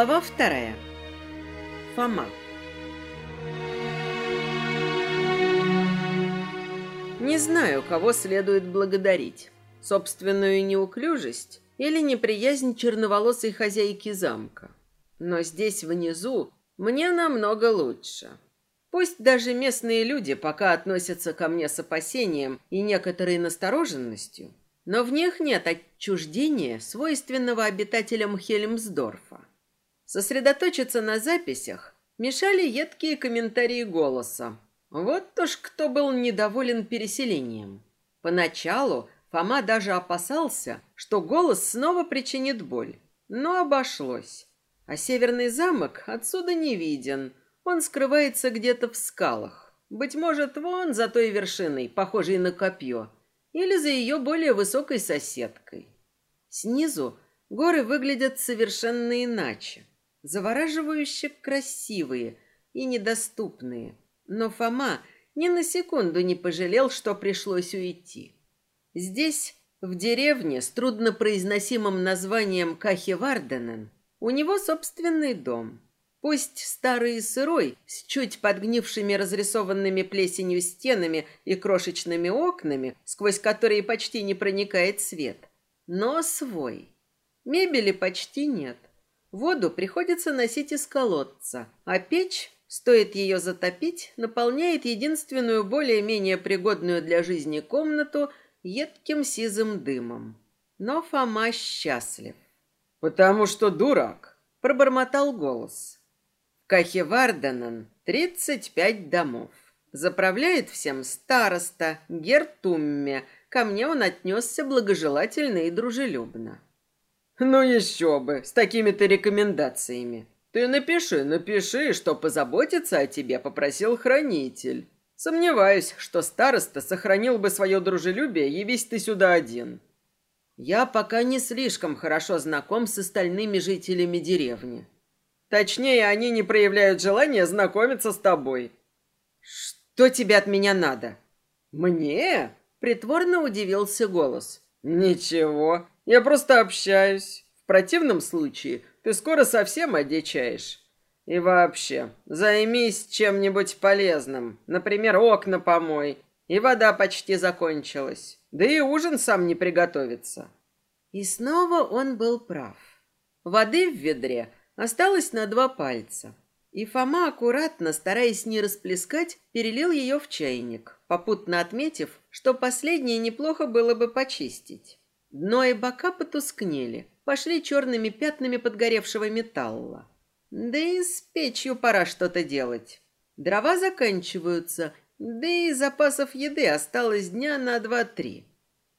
Глава вторая. Фома. Не знаю, кого следует благодарить. Собственную неуклюжесть или неприязнь черноволосой хозяйки замка. Но здесь внизу мне намного лучше. Пусть даже местные люди пока относятся ко мне с опасением и некоторой настороженностью, но в них нет отчуждения, свойственного обитателям Хельмсдорфа. Сосредоточиться на записях мешали едкие комментарии голоса. Вот уж кто был недоволен переселением. Поначалу Фома даже опасался, что голос снова причинит боль, но обошлось. А северный замок отсюда не виден, он скрывается где-то в скалах. Быть может, вон за той вершиной, похожей на копье, или за ее более высокой соседкой. Снизу горы выглядят совершенно иначе завораживающе красивые и недоступные. Но Фома ни на секунду не пожалел, что пришлось уйти. Здесь, в деревне с труднопроизносимым названием Кахеварденен, у него собственный дом. Пусть старый и сырой, с чуть подгнившими разрисованными плесенью стенами и крошечными окнами, сквозь которые почти не проникает свет, но свой. Мебели почти нет. Воду приходится носить из колодца, а печь, стоит ее затопить, наполняет единственную более-менее пригодную для жизни комнату едким сизым дымом. Но Фома счастлив. «Потому что дурак», — пробормотал голос. В тридцать пять домов. Заправляет всем староста Гертумме. Ко мне он отнесся благожелательно и дружелюбно. Ну еще бы, с такими-то рекомендациями. Ты напиши, напиши, что позаботиться о тебе попросил хранитель. Сомневаюсь, что староста сохранил бы свое дружелюбие, явись ты сюда один. Я пока не слишком хорошо знаком с остальными жителями деревни. Точнее, они не проявляют желания знакомиться с тобой. Что тебе от меня надо? Мне? Притворно удивился голос. Ничего, я просто общаюсь. В противном случае ты скоро совсем одичаешь. И вообще, займись чем-нибудь полезным. Например, окна помой. И вода почти закончилась. Да и ужин сам не приготовится. И снова он был прав. Воды в ведре осталось на два пальца. И Фома аккуратно, стараясь не расплескать, перелил ее в чайник, попутно отметив, что последнее неплохо было бы почистить. Дно и бока потускнели, пошли черными пятнами подгоревшего металла. Да и с печью пора что-то делать. Дрова заканчиваются, да и запасов еды осталось дня на два-три.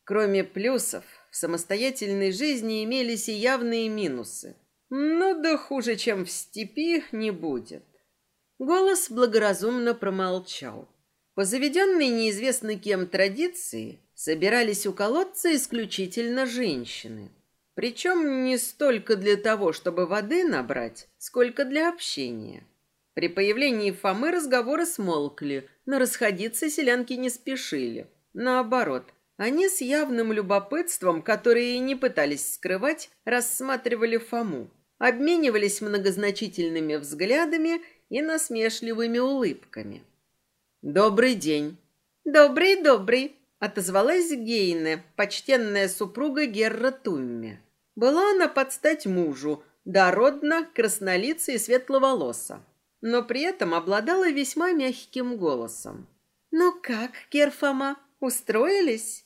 Кроме плюсов, в самостоятельной жизни имелись и явные минусы. Ну да хуже, чем в степи, не будет. Голос благоразумно промолчал. По заведенной неизвестно кем традиции, собирались у колодца исключительно женщины. Причем не столько для того, чтобы воды набрать, сколько для общения. При появлении Фомы разговоры смолкли, но расходиться селянки не спешили. Наоборот, они с явным любопытством, которое и не пытались скрывать, рассматривали Фому, обменивались многозначительными взглядами и насмешливыми улыбками. «Добрый день!» «Добрый-добрый!» Отозвалась Гейне, почтенная супруга Герра Тумме. Была она под стать мужу, дородна, краснолица и светловолоса, но при этом обладала весьма мягким голосом. «Ну как, Герфома, устроились?»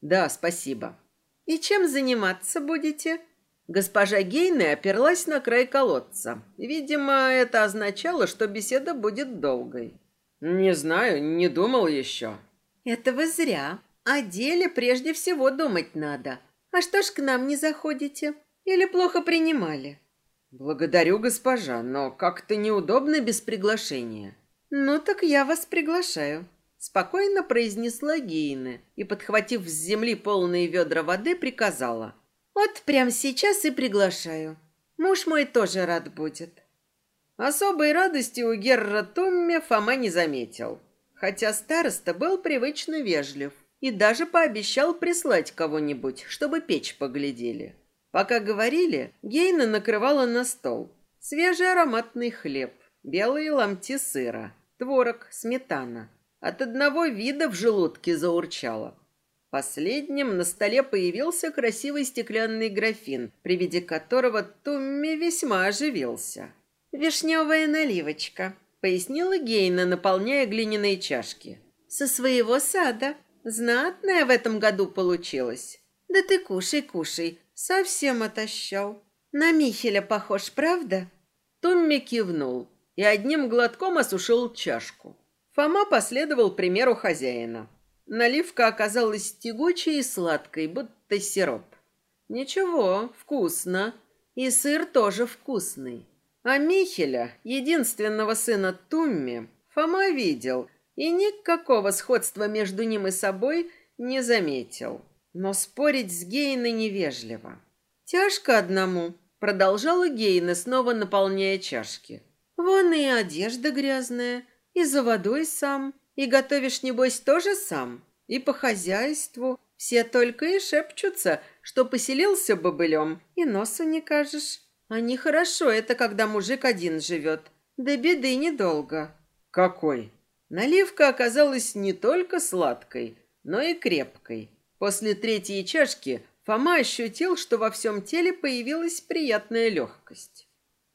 «Да, спасибо». «И чем заниматься будете?» Госпожа Гейне оперлась на край колодца. Видимо, это означало, что беседа будет долгой. «Не знаю, не думал еще». Это вы зря. О деле прежде всего думать надо. А что ж к нам не заходите? Или плохо принимали? Благодарю, госпожа, но как-то неудобно без приглашения. Ну так я вас приглашаю. Спокойно произнесла Гейна и, подхватив с земли полные ведра воды, приказала. Вот прямо сейчас и приглашаю. Муж мой тоже рад будет. Особой радости у Герра Томми Фома не заметил хотя староста был привычно вежлив и даже пообещал прислать кого-нибудь, чтобы печь поглядели. Пока говорили, Гейна накрывала на стол. свежий ароматный хлеб, белые ломти сыра, творог, сметана. От одного вида в желудке заурчало. Последним на столе появился красивый стеклянный графин, при виде которого Тумми весьма оживился. «Вишневая наливочка», — пояснила Гейна, наполняя глиняные чашки. «Со своего сада. Знатная в этом году получилась. Да ты кушай, кушай, совсем отощал. На Михеля похож, правда?» Тумми кивнул и одним глотком осушил чашку. Фома последовал примеру хозяина. Наливка оказалась тягучей и сладкой, будто сироп. Ничего, вкусно. И сыр тоже вкусный. А Михеля, единственного сына Тумми, Фома видел и никакого сходства между ним и собой не заметил. Но спорить с Гейной невежливо. «Тяжко одному», — продолжала Гейна, снова наполняя чашки. «Вон и одежда грязная, и за водой сам, и готовишь, небось, тоже сам? И по хозяйству. Все только и шепчутся, что поселился бобылем, и носу не кажешь. А нехорошо это, когда мужик один живет. Да беды недолго. Какой? Наливка оказалась не только сладкой, но и крепкой. После третьей чашки Фома ощутил, что во всем теле появилась приятная легкость.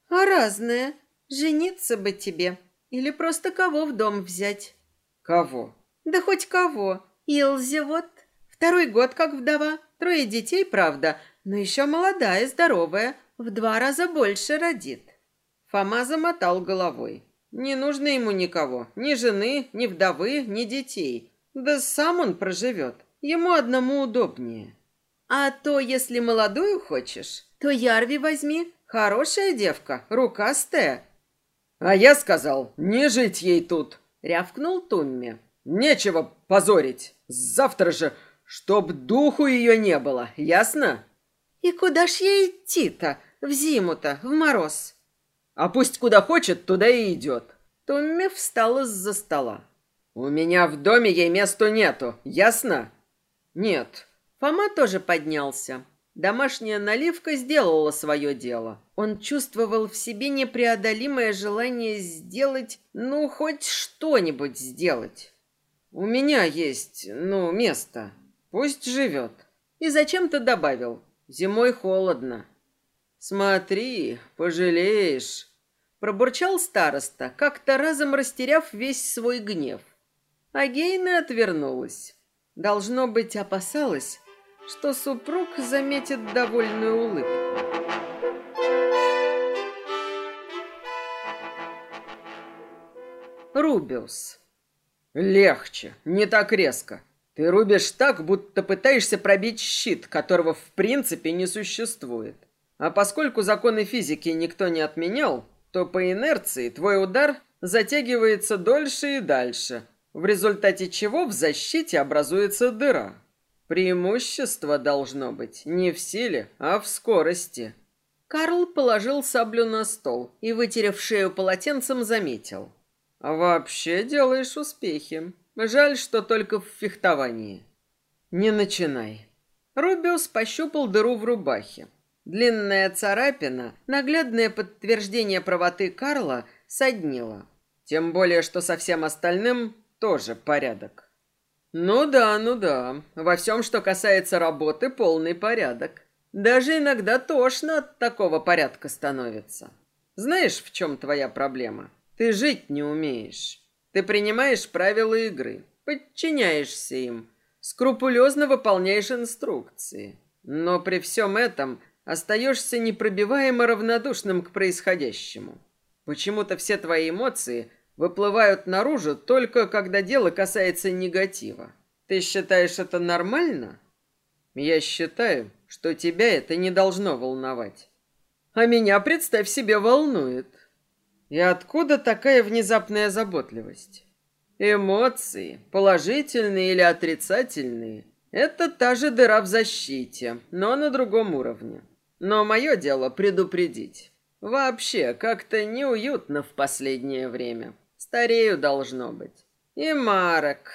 А разная. Жениться бы тебе. Или просто кого в дом взять? Кого? Да хоть кого. Илзе вот. Второй год как вдова. Трое детей, правда, но еще молодая, здоровая. В два раза больше родит. Фома замотал головой. Не нужно ему никого. Ни жены, ни вдовы, ни детей. Да сам он проживет. Ему одному удобнее. А то, если молодую хочешь, то Ярви возьми. Хорошая девка, рукастая. А я сказал, не жить ей тут, рявкнул Тумми. Нечего позорить. Завтра же, чтоб духу ее не было, ясно? И куда ж ей идти-то? В зиму-то, в мороз. А пусть куда хочет, туда и идет. Томми встал из-за стола. У меня в доме ей месту нету, ясно? Нет. Фома тоже поднялся. Домашняя наливка сделала свое дело. Он чувствовал в себе непреодолимое желание сделать, ну, хоть что-нибудь сделать. У меня есть, ну, место. Пусть живет. И зачем-то добавил. Зимой холодно. Смотри, пожалеешь. Пробурчал староста, как-то разом растеряв весь свой гнев. А Гейна отвернулась. Должно быть, опасалась, что супруг заметит довольную улыбку. Рубиус. Легче, не так резко. Ты рубишь так, будто пытаешься пробить щит, которого в принципе не существует. А поскольку законы физики никто не отменял, то по инерции твой удар затягивается дольше и дальше, в результате чего в защите образуется дыра. Преимущество должно быть не в силе, а в скорости. Карл положил саблю на стол и, вытерев шею полотенцем, заметил – вообще делаешь успехи. Жаль, что только в фехтовании. Не начинай. Рубиус пощупал дыру в рубахе. Длинная царапина, наглядное подтверждение правоты Карла, соднила. Тем более, что со всем остальным тоже порядок. Ну да, ну да. Во всем, что касается работы, полный порядок. Даже иногда тошно от такого порядка становится. Знаешь, в чем твоя проблема? Ты жить не умеешь. Ты принимаешь правила игры, подчиняешься им, скрупулезно выполняешь инструкции. Но при всем этом остаешься непробиваемо равнодушным к происходящему. Почему-то все твои эмоции выплывают наружу только когда дело касается негатива. Ты считаешь это нормально? Я считаю, что тебя это не должно волновать. А меня, представь себе, волнует. И откуда такая внезапная заботливость? Эмоции, положительные или отрицательные, это та же дыра в защите, но на другом уровне. Но мое дело предупредить. Вообще, как-то неуютно в последнее время. Старею должно быть. И Марок.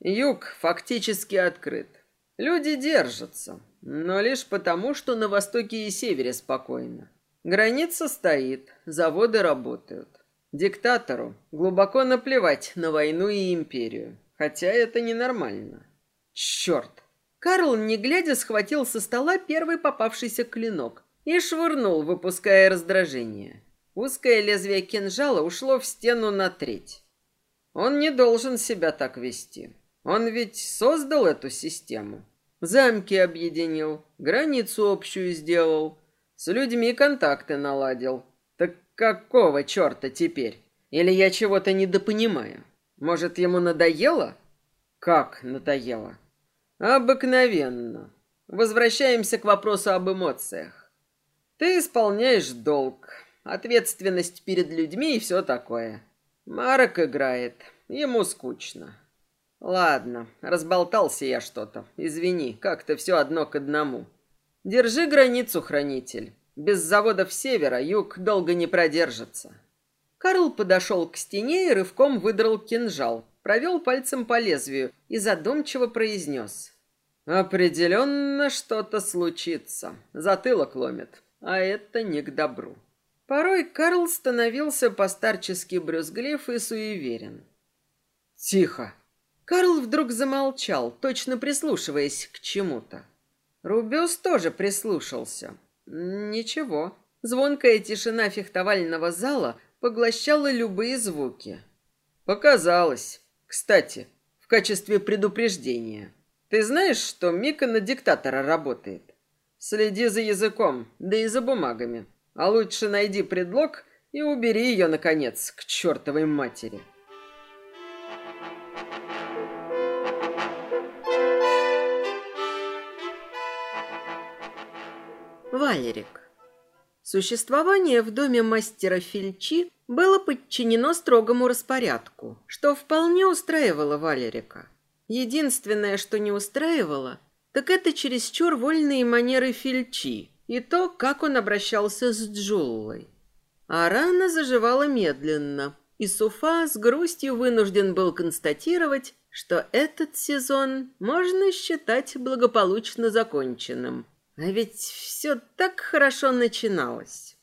Юг фактически открыт. Люди держатся, но лишь потому, что на востоке и севере спокойно. Граница стоит, заводы работают. Диктатору глубоко наплевать на войну и империю, хотя это ненормально. Черт! Карл, не глядя, схватил со стола первый попавшийся клинок и швырнул, выпуская раздражение. Узкое лезвие кинжала ушло в стену на треть. Он не должен себя так вести. Он ведь создал эту систему. Замки объединил, границу общую сделал, с людьми контакты наладил. Так какого черта теперь? Или я чего-то недопонимаю? Может, ему надоело? Как надоело? Обыкновенно. Возвращаемся к вопросу об эмоциях. Ты исполняешь долг, ответственность перед людьми и все такое. Марок играет, ему скучно. Ладно, разболтался я что-то. Извини, как-то все одно к одному. Держи границу, хранитель. Без заводов севера юг долго не продержится. Карл подошел к стене и рывком выдрал кинжал, провел пальцем по лезвию и задумчиво произнес. «Определенно что-то случится. Затылок ломит, а это не к добру». Порой Карл становился постарчески брюзглив и суеверен. «Тихо!» Карл вдруг замолчал, точно прислушиваясь к чему-то. Рубёс тоже прислушался. Ничего. Звонкая тишина фехтовального зала поглощала любые звуки. Показалось. Кстати, в качестве предупреждения. Ты знаешь, что Мика на диктатора работает? Следи за языком, да и за бумагами. А лучше найди предлог и убери ее, наконец, к чертовой матери. Валерик. Существование в доме мастера Фильчи было подчинено строгому распорядку, что вполне устраивало Валерика. Единственное, что не устраивало, так это чересчур вольные манеры Фильчи и то, как он обращался с Джуллой. А рана заживала медленно, и Суфа с грустью вынужден был констатировать, что этот сезон можно считать благополучно законченным – а ведь все так хорошо начиналось.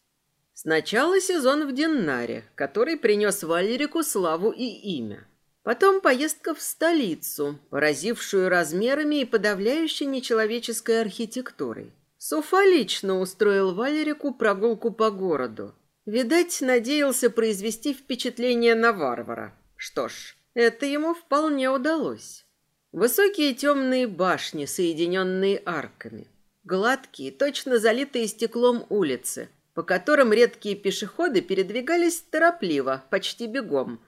Сначала сезон в Диннаре, который принес Валерику славу и имя. Потом поездка в столицу, поразившую размерами и подавляющей нечеловеческой архитектурой. Суфа лично устроил Валерику прогулку по городу. Видать, надеялся произвести впечатление на варвара. Что ж, это ему вполне удалось. Высокие темные башни, соединенные арками. Гладкие, точно залитые стеклом улицы, по которым редкие пешеходы передвигались торопливо, почти бегом.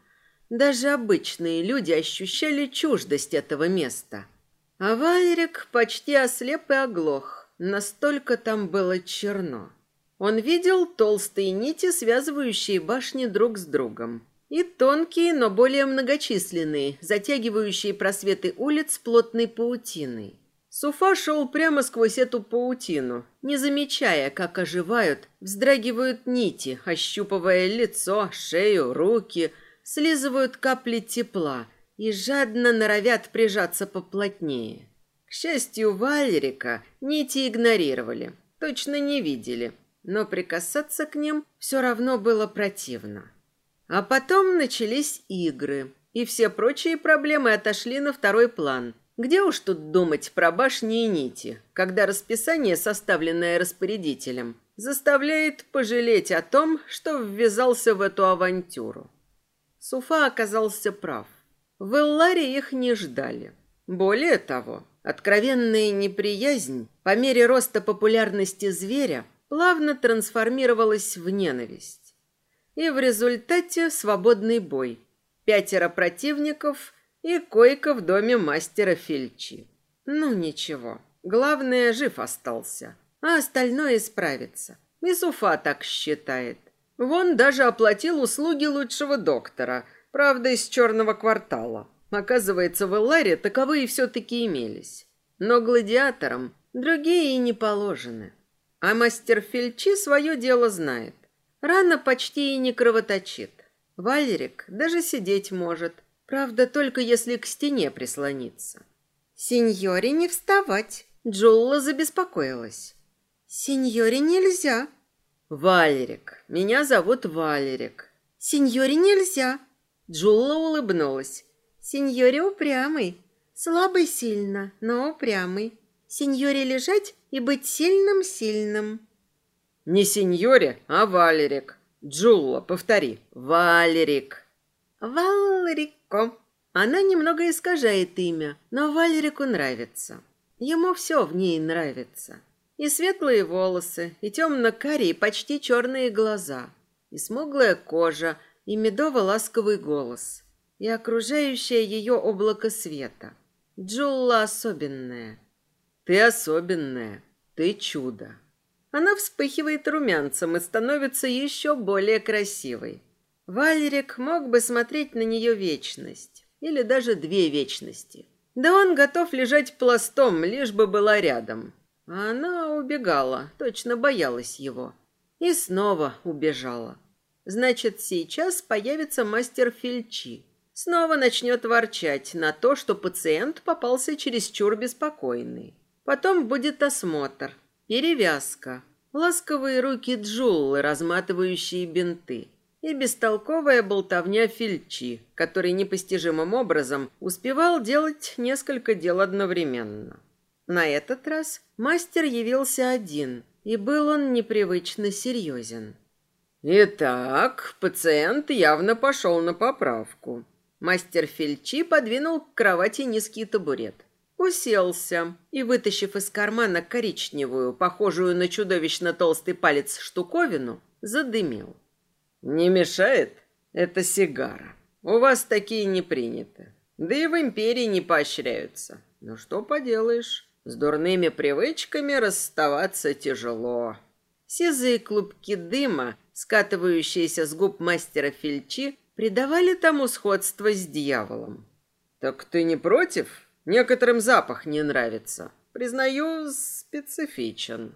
Даже обычные люди ощущали чуждость этого места. А Валерик почти ослеп и оглох, настолько там было черно. Он видел толстые нити, связывающие башни друг с другом, и тонкие, но более многочисленные, затягивающие просветы улиц плотной паутиной. Суфа шел прямо сквозь эту паутину, не замечая, как оживают, вздрагивают нити, ощупывая лицо, шею, руки, слизывают капли тепла и жадно норовят прижаться поплотнее. К счастью, Валерика нити игнорировали, точно не видели, но прикасаться к ним все равно было противно. А потом начались игры, и все прочие проблемы отошли на второй план – где уж тут думать про башни и нити, когда расписание, составленное распорядителем, заставляет пожалеть о том, что ввязался в эту авантюру. Суфа оказался прав. В Элларе их не ждали. Более того, откровенная неприязнь по мере роста популярности зверя плавно трансформировалась в ненависть. И в результате свободный бой. Пятеро противников и койка в доме мастера Фельчи. Ну ничего, главное, жив остался, а остальное исправится. И Суфа так считает. Вон даже оплатил услуги лучшего доктора, правда, из черного квартала. Оказывается, в Элларе таковые все-таки имелись. Но гладиаторам другие и не положены. А мастер Фельчи свое дело знает. Рана почти и не кровоточит. Валерик даже сидеть может, Правда, только если к стене прислониться. Сеньоре не вставать. Джулла забеспокоилась. Сеньоре нельзя. Валерик. Меня зовут Валерик. Сеньоре нельзя. Джулла улыбнулась. Сеньоре упрямый. Слабый сильно, но упрямый. Сеньоре лежать и быть сильным-сильным. Не сеньоре, а Валерик. Джулла, повтори. Валерик. Валерико. Она немного искажает имя, но Валерику нравится. Ему все в ней нравится. И светлые волосы, и темно-карие, почти черные глаза, и смуглая кожа, и медово-ласковый голос, и окружающее ее облако света. Джулла особенная. Ты особенная. Ты чудо. Она вспыхивает румянцем и становится еще более красивой. Валерик мог бы смотреть на нее вечность, или даже две вечности. Да он готов лежать пластом, лишь бы была рядом. А она убегала, точно боялась его. И снова убежала. Значит, сейчас появится мастер Фильчи. Снова начнет ворчать на то, что пациент попался чересчур беспокойный. Потом будет осмотр, перевязка, ласковые руки Джуллы, разматывающие бинты, и бестолковая болтовня Фильчи, который непостижимым образом успевал делать несколько дел одновременно. На этот раз мастер явился один, и был он непривычно серьезен. Итак, пациент явно пошел на поправку. Мастер Фельчи подвинул к кровати низкий табурет. Уселся и, вытащив из кармана коричневую, похожую на чудовищно толстый палец штуковину, задымил. «Не мешает? Это сигара. У вас такие не приняты. Да и в империи не поощряются. Ну что поделаешь, с дурными привычками расставаться тяжело». Сизые клубки дыма скатывающиеся с губ мастера Фильчи, придавали тому сходство с дьяволом. «Так ты не против? Некоторым запах не нравится. Признаю, специфичен».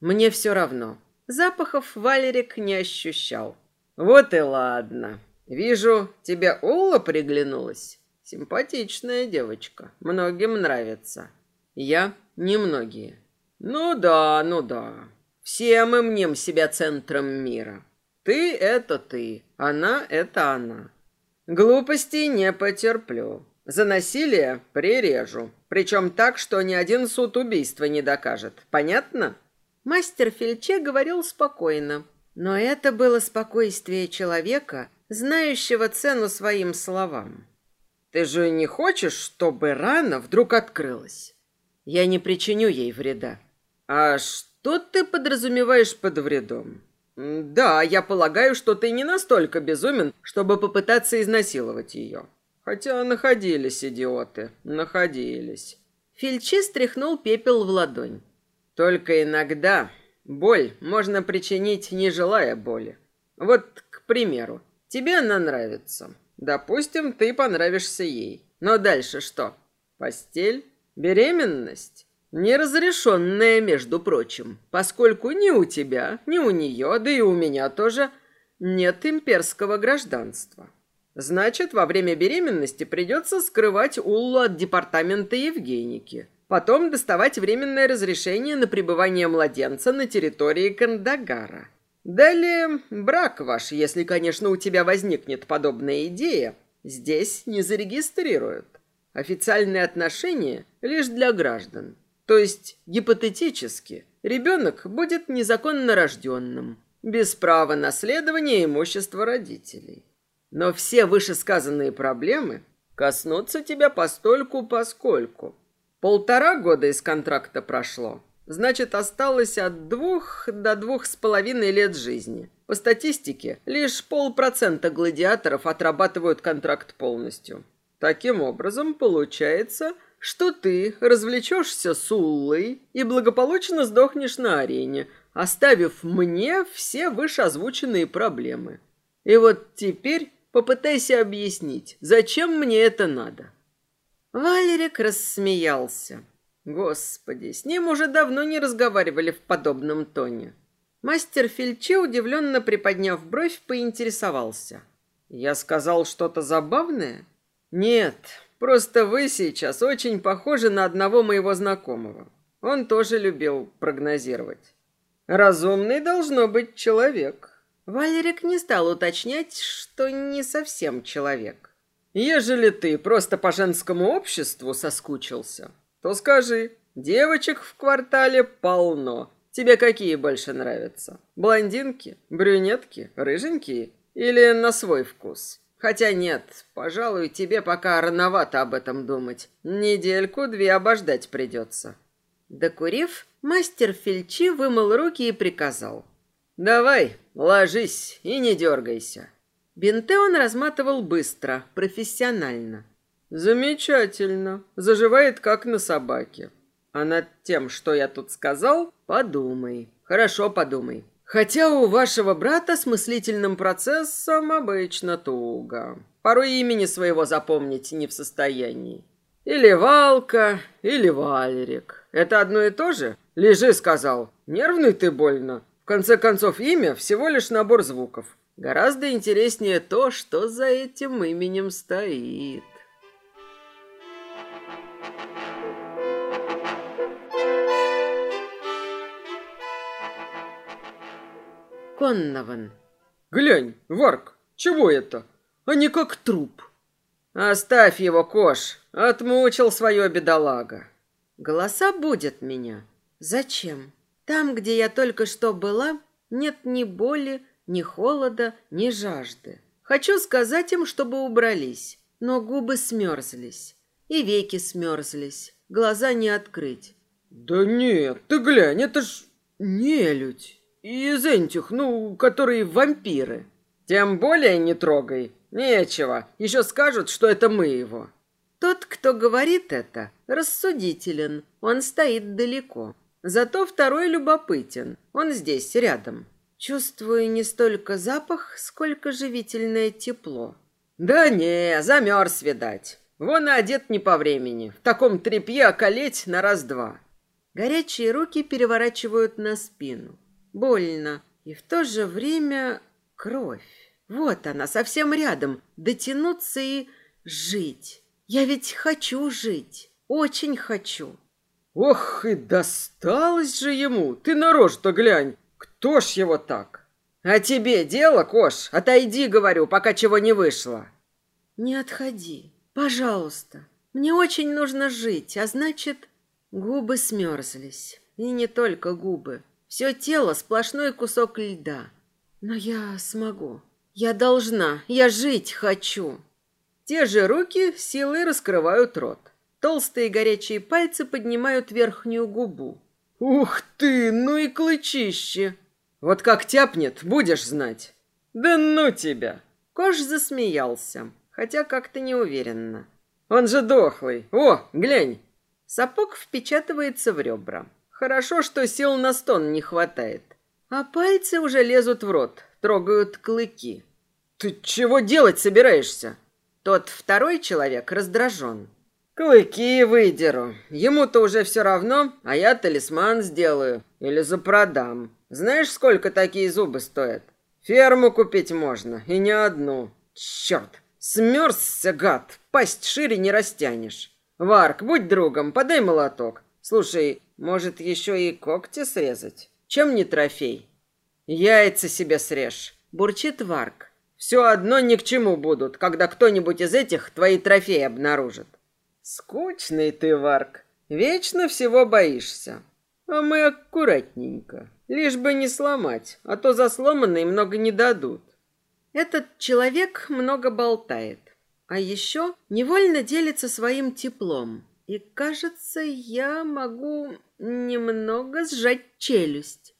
«Мне все равно. Запахов Валерик не ощущал». «Вот и ладно. Вижу, тебе Улла приглянулась. Симпатичная девочка. Многим нравится. Я немногие». «Ну да, ну да. Все мы мнем себя центром мира. Ты — это ты, она — это она. Глупостей не потерплю. За насилие прирежу. Причем так, что ни один суд убийства не докажет. Понятно? Мастер Фельче говорил спокойно. Но это было спокойствие человека, знающего цену своим словам. Ты же не хочешь, чтобы рана вдруг открылась? Я не причиню ей вреда. А что? Ты подразумеваешь под вредом? Да, я полагаю, что ты не настолько безумен, чтобы попытаться изнасиловать ее. Хотя находились идиоты, находились. Фильчи стряхнул пепел в ладонь. Только иногда боль можно причинить, не желая боли. Вот, к примеру, тебе она нравится. Допустим, ты понравишься ей. Но дальше что? Постель? Беременность? Неразрешенная, между прочим, поскольку ни у тебя, ни у нее, да и у меня тоже нет имперского гражданства. Значит, во время беременности придется скрывать Уллу от департамента Евгеники. Потом доставать временное разрешение на пребывание младенца на территории Кандагара. Далее, брак ваш, если, конечно, у тебя возникнет подобная идея, здесь не зарегистрируют. Официальные отношения лишь для граждан. То есть, гипотетически, ребенок будет незаконно рожденным, без права наследования имущества родителей. Но все вышесказанные проблемы коснутся тебя постольку-поскольку. Полтора года из контракта прошло. Значит, осталось от двух до двух с половиной лет жизни. По статистике, лишь полпроцента гладиаторов отрабатывают контракт полностью. Таким образом, получается, что ты развлечешься с Уллой и благополучно сдохнешь на арене, оставив мне все вышеозвученные проблемы. И вот теперь попытайся объяснить, зачем мне это надо». Валерик рассмеялся. Господи, с ним уже давно не разговаривали в подобном тоне. Мастер Фельче, удивленно приподняв бровь, поинтересовался. «Я сказал что-то забавное?» «Нет, Просто вы сейчас очень похожи на одного моего знакомого. Он тоже любил прогнозировать. Разумный должно быть человек. Валерик не стал уточнять, что не совсем человек. Ежели ты просто по женскому обществу соскучился, то скажи, девочек в квартале полно. Тебе какие больше нравятся? Блондинки, брюнетки, рыженькие или на свой вкус? Хотя нет, пожалуй, тебе пока рановато об этом думать. Недельку-две обождать придется. Докурив, мастер Фельчи вымыл руки и приказал. «Давай, ложись и не дергайся». Бинты он разматывал быстро, профессионально. «Замечательно. Заживает, как на собаке. А над тем, что я тут сказал, подумай. Хорошо подумай. Хотя у вашего брата с мыслительным процессом обычно туго. Порой имени своего запомнить не в состоянии. Или Валка, или Валерик. Это одно и то же? Лежи, сказал. Нервный ты больно. В конце концов, имя всего лишь набор звуков. Гораздо интереснее то, что за этим именем стоит. Коннован. Глянь, Варк, чего это? Они как труп. Оставь его, Кош. Отмучил свое бедолага. Голоса будет меня. Зачем? Там, где я только что была, нет ни боли, ни холода, ни жажды. Хочу сказать им, чтобы убрались, но губы смерзлись, и веки смерзлись, глаза не открыть. Да нет, ты глянь, это ж нелюдь. Из этих, ну, которые вампиры. Тем более не трогай. Нечего. Еще скажут, что это мы его. Тот, кто говорит это, рассудителен. Он стоит далеко. Зато второй любопытен. Он здесь, рядом. Чувствую не столько запах, сколько живительное тепло. Да не, замерз, видать. Вон и одет не по времени. В таком тряпье околеть на раз-два. Горячие руки переворачивают на спину. Больно. И в то же время кровь. Вот она, совсем рядом. Дотянуться и жить. Я ведь хочу жить. Очень хочу. Ох, и досталось же ему. Ты на рожь-то глянь. Кто ж его так? А тебе дело, Кош? Отойди, говорю, пока чего не вышло. Не отходи. Пожалуйста. Мне очень нужно жить, а значит, губы смерзлись. И не только губы. Все тело сплошной кусок льда. Но я смогу. Я должна. Я жить хочу. Те же руки силой раскрывают рот. Толстые горячие пальцы поднимают верхнюю губу. Ух ты, ну и клычище. Вот как тяпнет, будешь знать. Да ну тебя. Кош засмеялся, хотя как-то неуверенно. Он же дохлый. О, глянь. Сапог впечатывается в ребра. Хорошо, что сил на стон не хватает. А пальцы уже лезут в рот, трогают клыки. Ты чего делать собираешься? Тот второй человек раздражен. Клыки выдеру. Ему-то уже все равно, а я талисман сделаю или запродам. Знаешь, сколько такие зубы стоят? Ферму купить можно, и не одну. Черт, смерзся, гад, пасть шире не растянешь. Варк, будь другом, подай молоток. Слушай, может, еще и когти срезать? Чем не трофей? Яйца себе срежь, бурчит Варк. Все одно ни к чему будут, когда кто-нибудь из этих твои трофеи обнаружит. Скучный ты, Варк. Вечно всего боишься. А мы аккуратненько. Лишь бы не сломать, а то за сломанный много не дадут. Этот человек много болтает, а еще невольно делится своим теплом. И, кажется, я могу немного сжать челюсть.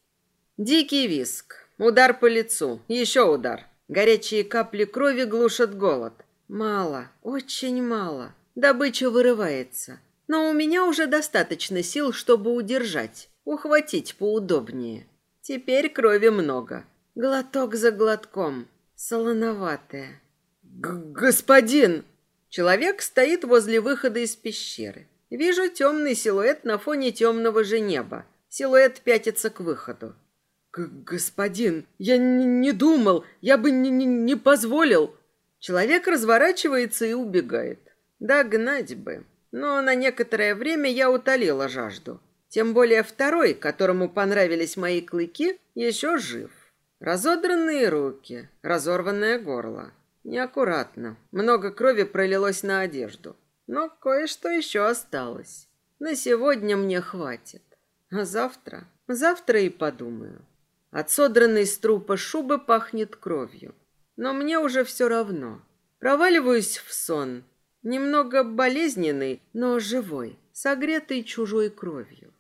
Дикий виск. Удар по лицу. Еще удар. Горячие капли крови глушат голод. Мало, очень мало. Добыча вырывается. Но у меня уже достаточно сил, чтобы удержать, ухватить поудобнее. Теперь крови много. Глоток за глотком. Солоноватая. «Господин!» Человек стоит возле выхода из пещеры. Вижу темный силуэт на фоне темного же неба. Силуэт пятится к выходу. «Господин, я не думал, я бы не, позволил!» Человек разворачивается и убегает. Да гнать бы. Но на некоторое время я утолила жажду. Тем более второй, которому понравились мои клыки, еще жив. Разодранные руки, разорванное горло. Неаккуратно. Много крови пролилось на одежду. Но кое-что еще осталось. На сегодня мне хватит. А завтра? Завтра и подумаю. От содранной с трупа шубы пахнет кровью. Но мне уже все равно. Проваливаюсь в сон. Немного болезненный, но живой, согретый чужой кровью.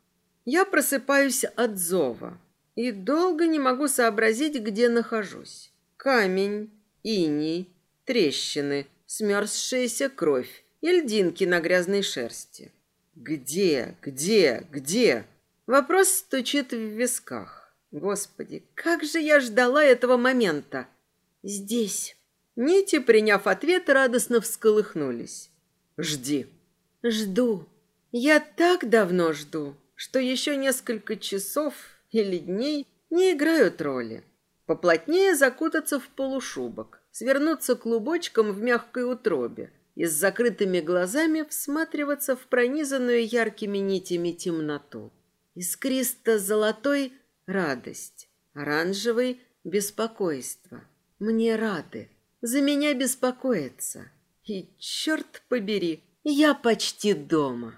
Я просыпаюсь от зова и долго не могу сообразить, где нахожусь. Камень, иней, трещины, смерзшаяся кровь и льдинки на грязной шерсти. Где, где, где? Вопрос стучит в висках. Господи, как же я ждала этого момента. Здесь. Нити, приняв ответ, радостно всколыхнулись. Жди. Жду. Я так давно жду что еще несколько часов или дней не играют роли. Поплотнее закутаться в полушубок, свернуться клубочком в мягкой утробе и с закрытыми глазами всматриваться в пронизанную яркими нитями темноту. Искристо-золотой — радость, оранжевый — беспокойство. Мне рады, за меня беспокоятся. И, черт побери, я почти дома.